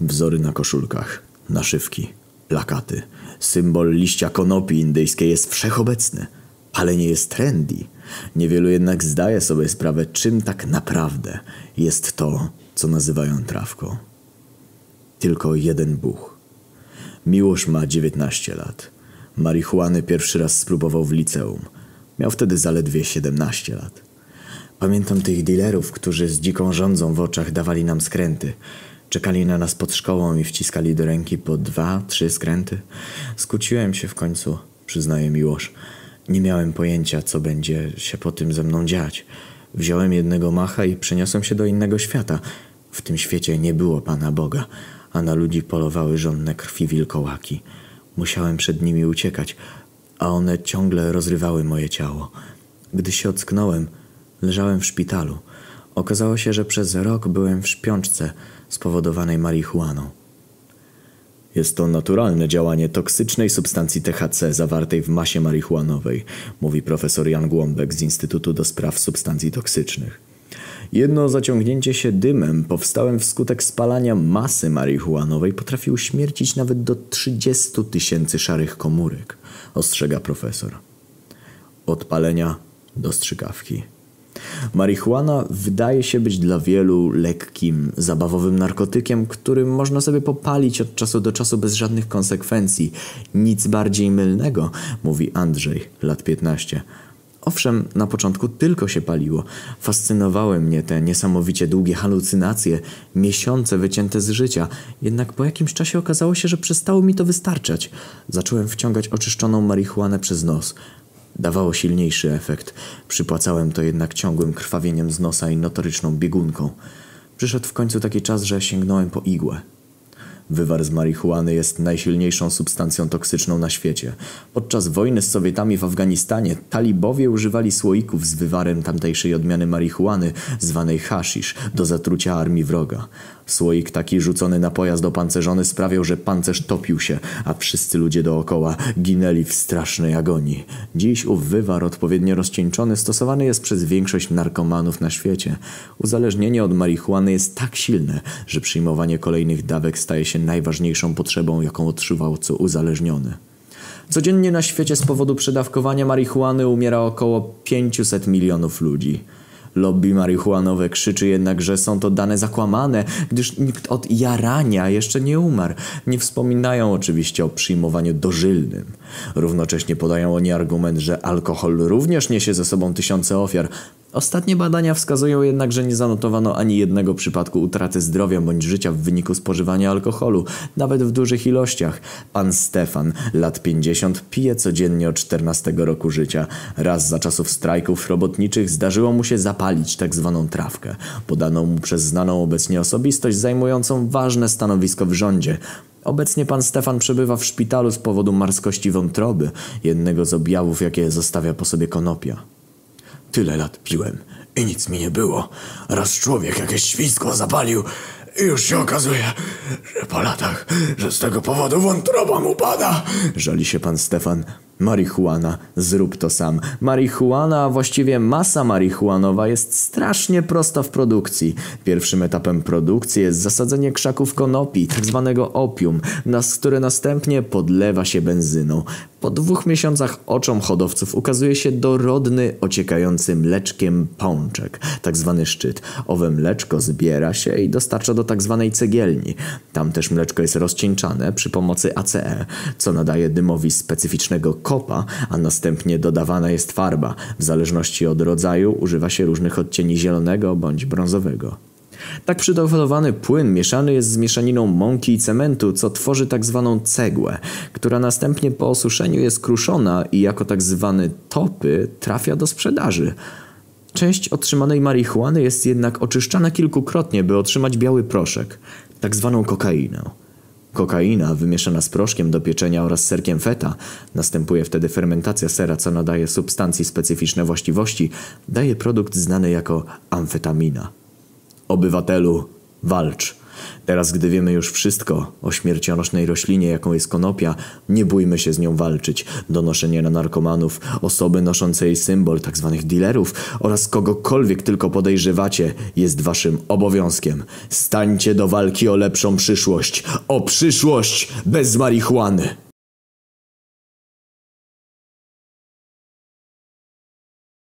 Wzory na koszulkach, naszywki, plakaty. Symbol liścia konopi indyjskiej jest wszechobecny, ale nie jest trendy. Niewielu jednak zdaje sobie sprawę, czym tak naprawdę jest to, co nazywają trawką. Tylko jeden buch. Miłosz ma 19 lat. Marihuany pierwszy raz spróbował w liceum. Miał wtedy zaledwie 17 lat. Pamiętam tych dealerów, którzy z dziką rządzą w oczach dawali nam skręty. Czekali na nas pod szkołą i wciskali do ręki po dwa, trzy skręty. Skuciłem się w końcu, przyznaje Miłosz. Nie miałem pojęcia, co będzie się po tym ze mną dziać. Wziąłem jednego macha i przeniosłem się do innego świata. W tym świecie nie było Pana Boga, a na ludzi polowały żonne krwi wilkołaki. Musiałem przed nimi uciekać, a one ciągle rozrywały moje ciało. Gdy się ocknąłem, leżałem w szpitalu. Okazało się, że przez rok byłem w śpiączce spowodowanej marihuaną. Jest to naturalne działanie toksycznej substancji THC zawartej w masie marihuanowej, mówi profesor Jan Głąbek z Instytutu do Spraw Substancji Toksycznych. Jedno zaciągnięcie się dymem powstałym wskutek spalania masy marihuanowej potrafił śmiercić nawet do 30 tysięcy szarych komórek, ostrzega profesor. Od palenia do strzykawki. Marihuana wydaje się być dla wielu lekkim, zabawowym narkotykiem, którym można sobie popalić od czasu do czasu bez żadnych konsekwencji. Nic bardziej mylnego, mówi Andrzej, lat 15. Owszem, na początku tylko się paliło. Fascynowały mnie te niesamowicie długie halucynacje, miesiące wycięte z życia. Jednak po jakimś czasie okazało się, że przestało mi to wystarczać. Zacząłem wciągać oczyszczoną marihuanę przez nos. Dawało silniejszy efekt. Przypłacałem to jednak ciągłym krwawieniem z nosa i notoryczną biegunką. Przyszedł w końcu taki czas, że sięgnąłem po igłę. Wywar z marihuany jest najsilniejszą substancją toksyczną na świecie. Podczas wojny z Sowietami w Afganistanie talibowie używali słoików z wywarem tamtejszej odmiany marihuany, zwanej hashish, do zatrucia armii wroga. Słoik taki rzucony na pojazd opancerzony sprawiał, że pancerz topił się, a wszyscy ludzie dookoła ginęli w strasznej agonii. Dziś ów wywar odpowiednio rozcieńczony stosowany jest przez większość narkomanów na świecie. Uzależnienie od marihuany jest tak silne, że przyjmowanie kolejnych dawek staje się najważniejszą potrzebą, jaką odczuwał co uzależniony. Codziennie na świecie z powodu przedawkowania marihuany umiera około 500 milionów ludzi. Lobby marihuanowe krzyczy jednak, że są to dane zakłamane, gdyż nikt od jarania jeszcze nie umarł. Nie wspominają oczywiście o przyjmowaniu dożylnym. Równocześnie podają oni argument, że alkohol również niesie ze sobą tysiące ofiar, Ostatnie badania wskazują jednak, że nie zanotowano ani jednego przypadku utraty zdrowia bądź życia w wyniku spożywania alkoholu, nawet w dużych ilościach. Pan Stefan, lat 50, pije codziennie od 14 roku życia. Raz za czasów strajków robotniczych zdarzyło mu się zapalić tak zwaną trawkę, podaną mu przez znaną obecnie osobistość zajmującą ważne stanowisko w rządzie. Obecnie pan Stefan przebywa w szpitalu z powodu marskości wątroby, jednego z objawów, jakie zostawia po sobie konopia. Tyle lat piłem i nic mi nie było. Raz człowiek jakieś świństwo zapalił i już się okazuje, że po latach, że z tego powodu wątroba mu pada. Żali się pan Stefan. Marihuana, zrób to sam. Marihuana, a właściwie masa marihuanowa jest strasznie prosta w produkcji. Pierwszym etapem produkcji jest zasadzenie krzaków konopi, tak zwanego opium, nas, które następnie podlewa się benzyną. Po dwóch miesiącach oczom hodowców ukazuje się dorodny, ociekający mleczkiem pączek, tak zwany szczyt. Owe mleczko zbiera się i dostarcza do tak zwanej cegielni. Tam też mleczko jest rozcieńczane przy pomocy ACE, co nadaje dymowi specyficznego kopa, a następnie dodawana jest farba. W zależności od rodzaju używa się różnych odcieni zielonego bądź brązowego. Tak przygotowany płyn mieszany jest z mieszaniną mąki i cementu, co tworzy tak zwaną cegłę, która następnie po osuszeniu jest kruszona i jako tak zwany topy trafia do sprzedaży. Część otrzymanej marihuany jest jednak oczyszczana kilkukrotnie, by otrzymać biały proszek, tak zwaną kokainę. Kokaina wymieszana z proszkiem do pieczenia oraz serkiem feta, następuje wtedy fermentacja sera, co nadaje substancji specyficzne właściwości, daje produkt znany jako amfetamina. Obywatelu, walcz. Teraz, gdy wiemy już wszystko o śmiercionośnej roślinie, jaką jest konopia, nie bójmy się z nią walczyć. Donoszenie na narkomanów, osoby noszące jej symbol, tzw. dealerów oraz kogokolwiek tylko podejrzewacie jest waszym obowiązkiem. Stańcie do walki o lepszą przyszłość. O przyszłość bez marihuany!